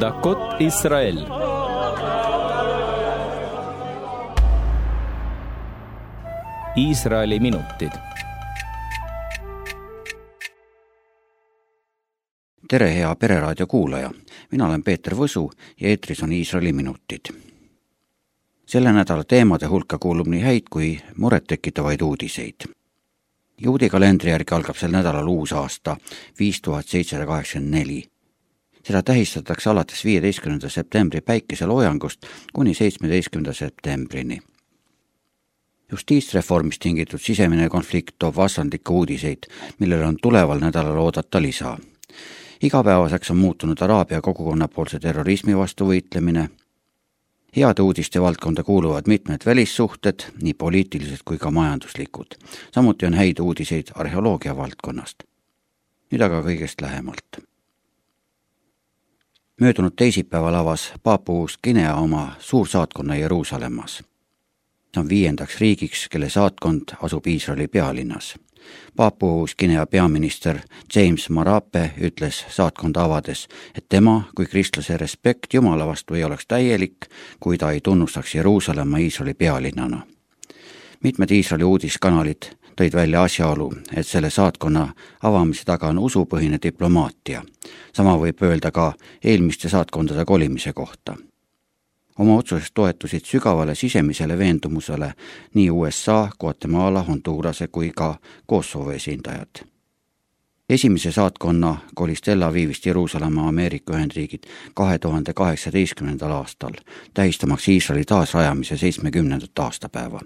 דקות ישראל Iisraeli minutid. tere, hea Pereraadio kuulaja, mina olen Peeter Võsu ja eetris on Iisraeli minutid. selle nädala teemade hulka kuulub nii häid kui murettekitavaid uudiseid. juudi kalendri järgi algab sel nädalal uus aasta, viis tuhat seitsesada kaheksakümmend neli seda tähistatakse alates viieteistkümnenda septembri päikeseloojangust kuni seitsmeteistkümnenda septembrini justiitsreformist tingitud sisemine konflikt toob vastandlikke uudiseid, millele on tuleval nädalal oodata lisa. igapäevaseks on muutunud Araabia kogukonnapoolse terrorismi vastu võitlemine, heade uudiste valdkonda kuuluvad mitmed välissuhted, nii poliitilised kui ka majanduslikud. samuti on häid uudiseid arheoloogia valdkonnast. nüüd aga kõigest lähemalt. Möödunud teisipäeval avas Paapua Uus-Guinea oma suursaatkonna Jeruusalemmas see on viiendaks riigiks, kelle saatkond asub Iisraeli pealinnas. Papua Uus-Guinea peaminister James Marape ütles saatkonda avades, et tema kui kristlase respekt Jumala vastu ei oleks täielik, kui ta ei tunnustaks Jeruusalemma Iisraeli pealinnana. mitmed Iisraeli uudiskanalid tõid välja asjaolu, et selle saatkonna avamise taga on usupõhine diplomaatia. sama võib öelda ka eelmiste saatkondade kolimise kohta oma otsuses toetusid sügavale sisemisele veendumusele nii USA, Guatemala, Hondurase kui ka Kosovo esindajad. esimese saatkonna kolis Tel Avivist Jeruusalemma Ameerika Ühendriigid kahe tuhande kaheksateistkümnendal aastal, tähistamaks Iisraeli taasrajamise seitsmekümnendat aastapäeva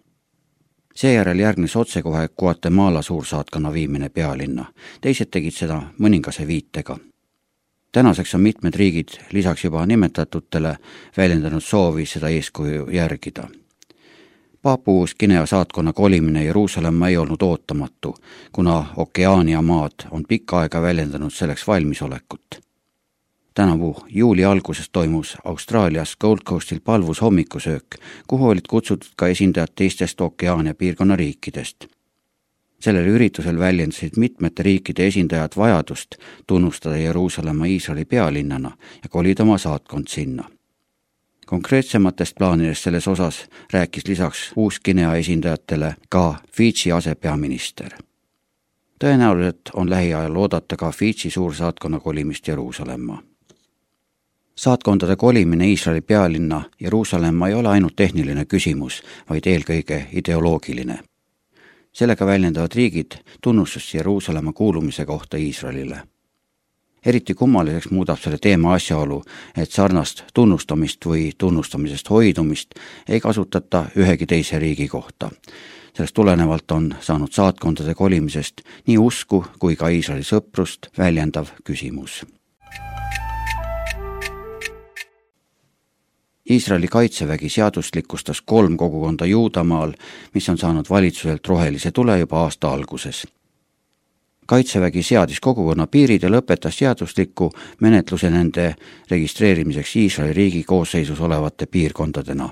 seejärel järgnes otsekohe Guatemala suursaatkonna viimine pealinna, teised tegid seda mõningase viitega tänaseks on mitmed riigid lisaks juba nimetatutele väljendanud soovi seda eeskuju järgida. Paapua-Uus-Guinea saatkonna kolimine Jeruusalemma ei olnud ootamatu, kuna Okeaania maad on pikka aega väljendanud selleks valmisolekut. Tänavu juuli alguses toimus Austraalias Gold Coastil palvus hommikusöök, kuhu olid kutsutud ka esindajad teistest Okeaania piirkonna riikidest sellel üritusel väljendasid mitmete riikide esindajad vajadust tunnustada Jeruusalemma Iisraeli pealinnana ja kolida oma saatkond sinna. konkreetsematest plaanidest selles osas rääkis lisaks Uus-Guinea esindajatele ka Fidži asepeaminister. tõenäoliselt on lähiajal oodata ka Fidži suursaatkonna kolimist Jeruusalemma saatkondade kolimine Iisraeli pealinna Jeruusalemma ei ole ainult tehniline küsimus, vaid eelkõige ideoloogiline sellega väljendavad riigid tunnustust Jeruusalemma kuulumise kohta Iisraelile. eriti kummaliseks muudab selle teema asjaolu, et sarnast tunnustamist või tunnustamisest hoidumist ei kasutata ühegi teise riigi kohta. sellest tulenevalt on saanud saatkondade kolimisest nii usku kui ka Iisraeli sõprust väljendav küsimus Iisraeli kaitsevägi seaduslikustas kolm kogukonda Juudamaal, mis on saanud valitsuselt rohelise tule juba aasta alguses. kaitsevägi seadis kogukonna piirid ja lõpetas seadusliku menetluse nende registreerimiseks Iisraeli riigi koosseisus olevate piirkondadena.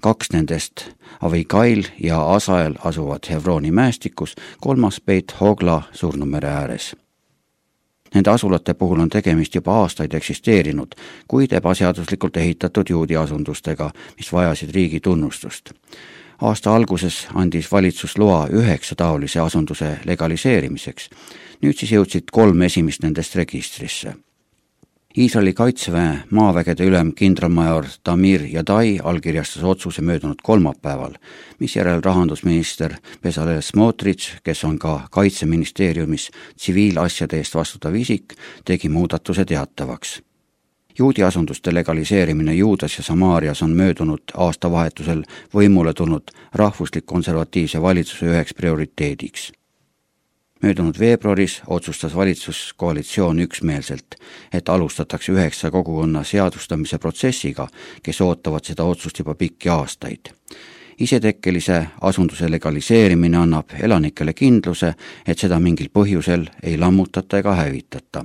kaks nendest, Avigail ja Asael, asuvad Hebroni mäestikus, kolmas Beit Hogla Surnumere ääres Nende asulate puhul on tegemist juba aastaid eksisteerinud, kuid ebaseaduslikult ehitatud juudi asundustega, mis vajasid riigi tunnustust. aasta alguses andis valitsus loa üheksa taolise asunduse legaliseerimiseks. nüüd siis jõudsid kolm esimest nendest registrisse Iisraeli kaitseväe maavägede ülem kindralmajor Tamir Jadai allkirjastas otsuse möödunud kolmapäeval, misjärel rahandusminister Bezalel Smotrich, kes on ka Kaitseministeeriumis tsiviilasjade eest vastutav isik, tegi muudatuse teatavaks. juudi asunduste legaliseerimine Juudas ja Samaarias on möödunud aastavahetusel võimule tulnud rahvuslik konservatiivse valitsuse üheks prioriteediks möödunud veebruaris otsustas valitsuskoalitsioon üksmeelselt, et alustatakse üheksa kogukonna seadustamise protsessiga, kes ootavad seda otsust juba pikki aastaid isetekkelise asunduse legaliseerimine annab elanikele kindluse, et seda mingil põhjusel ei lammutata ega hävitata.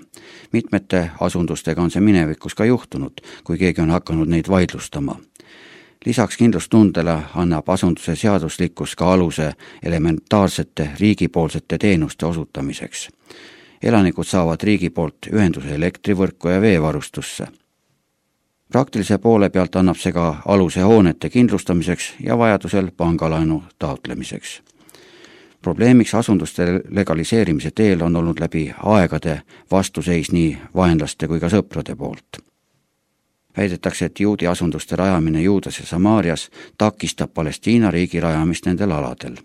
mitmete asundustega on see minevikus ka juhtunud, kui keegi on hakanud neid vaidlustama lisaks kindlustundele annab asunduse seaduslikkus ka aluse elementaarsete riigipoolsete teenuste osutamiseks. elanikud saavad riigi poolt ühenduse elektrivõrku ja veevarustusse. praktilise poole pealt annab see ka aluse hoonete kindlustamiseks ja vajadusel pangalaenu taotlemiseks. probleemiks asunduste legaliseerimise teel on olnud läbi aegade vastuseis nii vaenlaste kui ka sõprade poolt väidetakse, et juudi asunduste rajamine Juudas ja Samaarias takistab Palestiina riigi rajamist nendel aladel.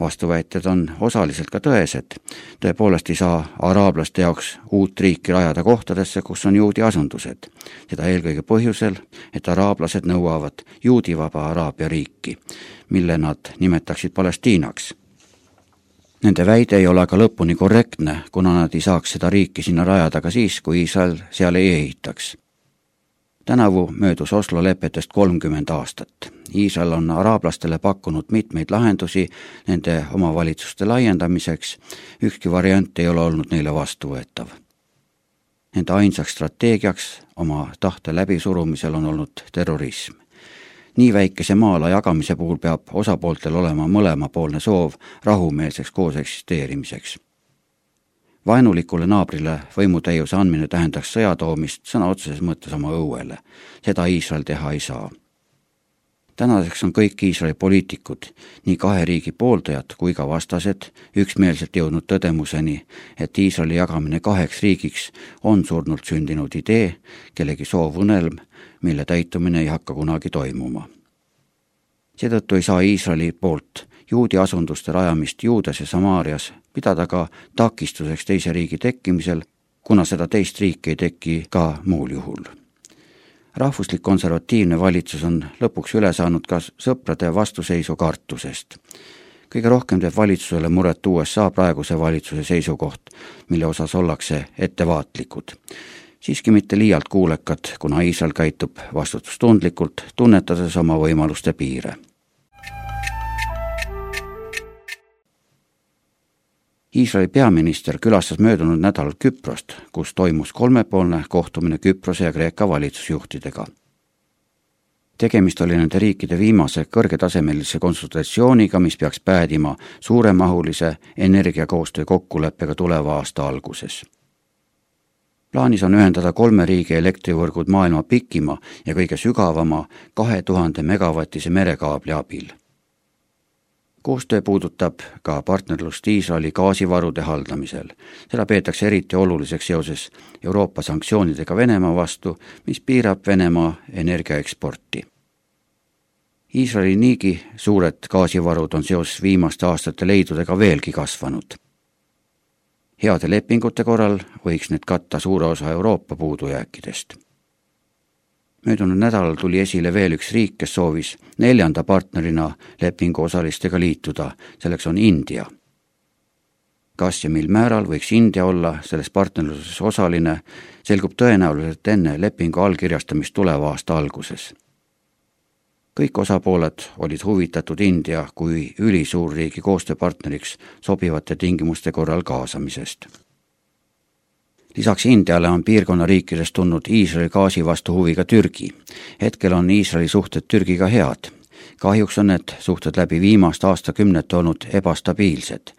vastuväited on osaliselt ka tõesed. tõepoolest ei saa araablaste jaoks uut riiki rajada kohtadesse, kus on juudi asundused. seda eelkõige põhjusel, et araablased nõuavad juudivaba Araabia riiki, mille nad nimetaksid Palestiinaks Nende väide ei ole aga lõpuni korrektne, kuna nad ei saaks seda riiki sinna rajada ka siis, kui Iisrael seal ei ehitaks tänavu möödus Oslo lepetest kolmkümmend aastat. Iisrael on araablastele pakkunud mitmeid lahendusi nende omavalitsuste laiendamiseks, ükski variant ei ole olnud neile vastuvõetav. Nende ainsaks strateegiaks oma tahte läbisurumisel on olnud terrorism. nii väikese maa-ala jagamise puhul peab osapooltel olema mõlemapoolne soov rahumeelseks koos eksisteerimiseks vaenulikule naabrile võimutäiuse andmine tähendaks sõja toomist sõna otseses mõttes oma õuele. seda Iisrael teha ei saa. tänaseks on kõik Iisraeli poliitikud, nii kahe riigi pooldajad kui ka vastased, üksmeelselt jõudnud tõdemuseni, et Iisraeli jagamine kaheks riigiks on surnult sündinud idee, kellegi soovunelm, mille täitumine ei hakka kunagi toimuma. seetõttu ei saa Iisraeli poolt juudi asunduste rajamist Juudas ja Samaarias pidada ka takistuseks teise riigi tekkimisel, kuna seda teist riiki ei teki ka muul juhul. rahvuslik konservatiivne valitsus on lõpuks üle saanud ka sõprade vastuseisu kartusest. kõige rohkem teeb valitsusele muret USA praeguse valitsuse seisukoht, mille osas ollakse ettevaatlikud siiski mitte liialt kuulekad, kuna Iisrael käitub vastutustundlikult, tunnetades oma võimaluste piire Iisraeli peaminister külastas möödunud nädalal Küprost, kus toimus kolmepoolne kohtumine Küprose ja Kreeka valitsusjuhtidega. tegemist oli nende riikide viimase kõrgetasemelise konsultatsiooniga, mis peaks päädima suuremahulise energiakoostöö kokkuleppega tuleva aasta alguses. plaanis on ühendada kolme riigi elektrivõrgud maailma pikima ja kõige sügavama kahe tuhande megavatise merekaabli abil koostöö puudutab ka partnerlust Iisraeli gaasivarude haldamisel. seda peetakse eriti oluliseks seoses Euroopa sanktsioonidega Venemaa vastu, mis piirab Venemaa energiaeksporti. Iisraeli niigi suured gaasivarud on seoses viimaste aastate leidudega veelgi kasvanud. heade lepingute korral võiks need katta suure osa Euroopa puudujääkidest möödunud nädalal tuli esile veel üks riik, kes soovis neljanda partnerina lepingu osalistega liituda, selleks on India. kas ja mil määral võiks India olla selles partnerluses osaline, selgub tõenäoliselt enne lepingu allkirjastamist tuleva aasta alguses. kõik osapooled olid huvitatud India kui ülisuurriigi koostööpartneriks sobivate tingimuste korral kaasamisest lisaks Indiale on piirkonna riikidest tundnud Iisraeli gaasi vastu huvi ka Türgi. hetkel on Iisraeli suhted Türgiga head. kahjuks on need suhted läbi viimaste aastakümnete olnud ebastabiilsed.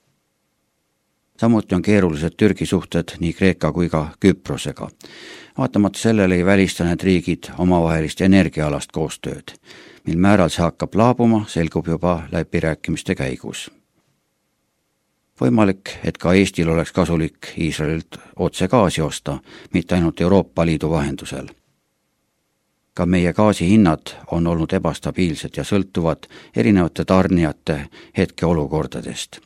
samuti on keerulised Türgi suhted nii Kreeka kui ka Küprosega. vaatamata sellele ei välista need riigid omavahelist energiaalast koostööd. mil määral see hakkab laabuma, selgub juba läbirääkimiste käigus võimalik, et ka Eestil oleks kasulik Iisraelilt otse gaasi osta, mitte ainult Euroopa Liidu vahendusel. ka meie gaasihinnad on olnud ebastabiilsed ja sõltuvad erinevate tarnijate hetkeolukordadest.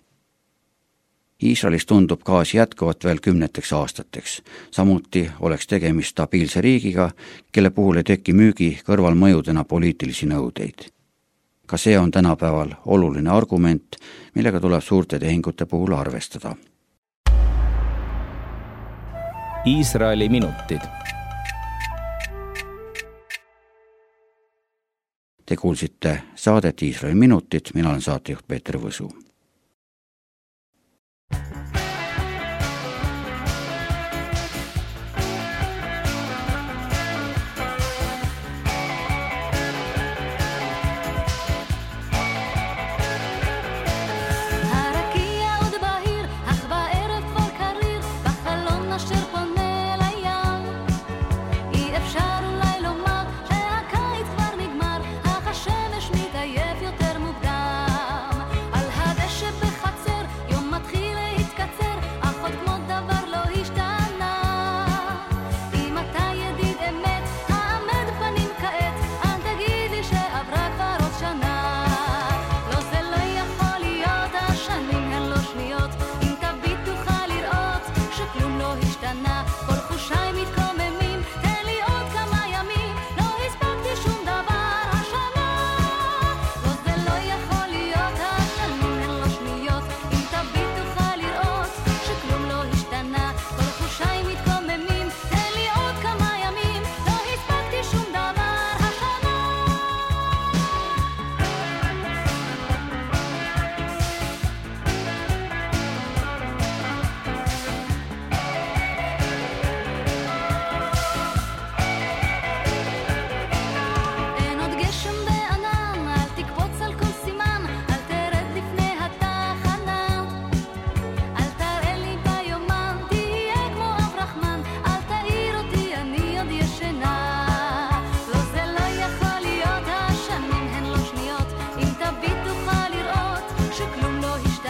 Iisraelis tundub gaas jätkuvat veel kümneteks aastateks. samuti oleks tegemist stabiilse riigiga, kelle puhul ei teki müügi kõrvalmõjudena poliitilisi nõudeid ka see on tänapäeval oluline argument, millega tuleb suurte tehingute puhul arvestada. Iisraeli minutid. Te kuulsite saadet Iisraeli minutid, mina olen saatejuht Peeter Võsu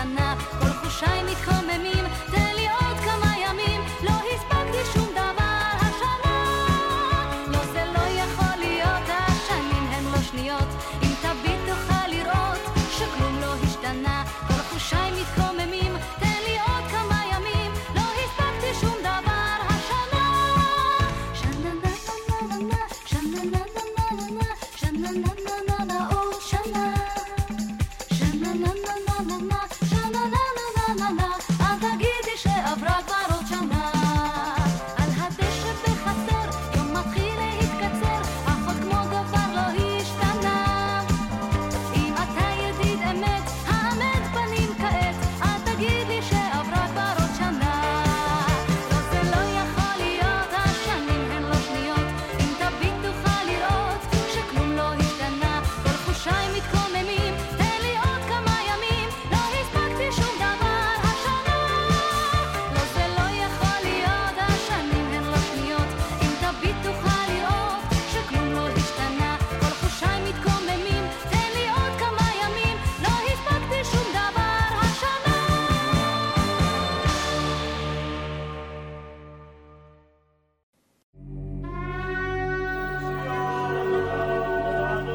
שנה, כל חושיי מתקוממים, תן לי עוד כמה ימים, לא הספקתי שום דבר השנה. לא, זה לא יכול להיות, השנים הן לא שניות, אם תביט תוכל לראות שכלום לא השתנה, כל חושיי מתקוממים, תן לי עוד כמה ימים, לא הספקתי שום דבר השנה. שנה נה נה נה נה, שנה נה נה נה נה, שנה נה נה.